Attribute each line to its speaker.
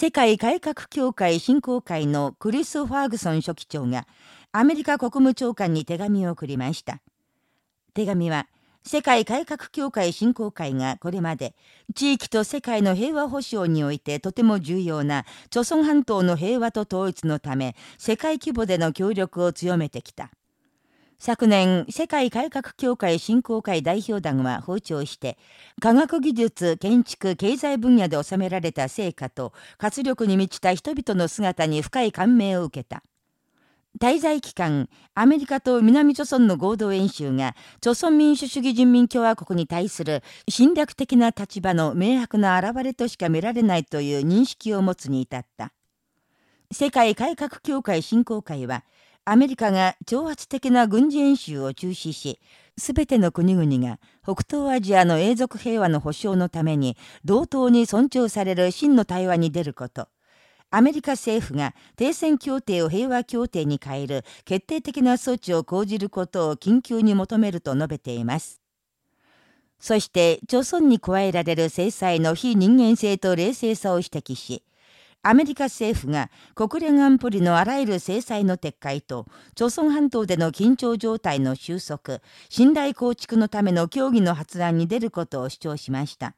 Speaker 1: 世界改革協会振興会のクリス・ファーグソン書記長がアメリカ国務長官に手紙を送りました。手紙は、世界改革協会振興会がこれまで地域と世界の平和保障においてとても重要な朝鮮半島の平和と統一のため世界規模での協力を強めてきた。昨年、世界改革協会振興会代表団は訪朝して、科学技術、建築、経済分野で収められた成果と活力に満ちた人々の姿に深い感銘を受けた。滞在期間、アメリカと南朝村の合同演習が、朝鮮民主主義人民共和国に対する侵略的な立場の明白な表れとしか見られないという認識を持つに至った。世界改革協会振興会は、アメリカが挑発的な軍事演習を中止し、すべての国々が北東アジアの永続平和の保障のために同等に尊重される真の対話に出ること。アメリカ政府が停戦協定を平和協定に変える決定的な措置を講じることを緊急に求めると述べています。そして、朝鮮に加えられる制裁の非人間性と冷静さを指摘し、アメリカ政府が国連安保理のあらゆる制裁の撤回と、朝鮮半島での緊張状態の収束、信頼構築のための協議の発案に出ることを主張しました。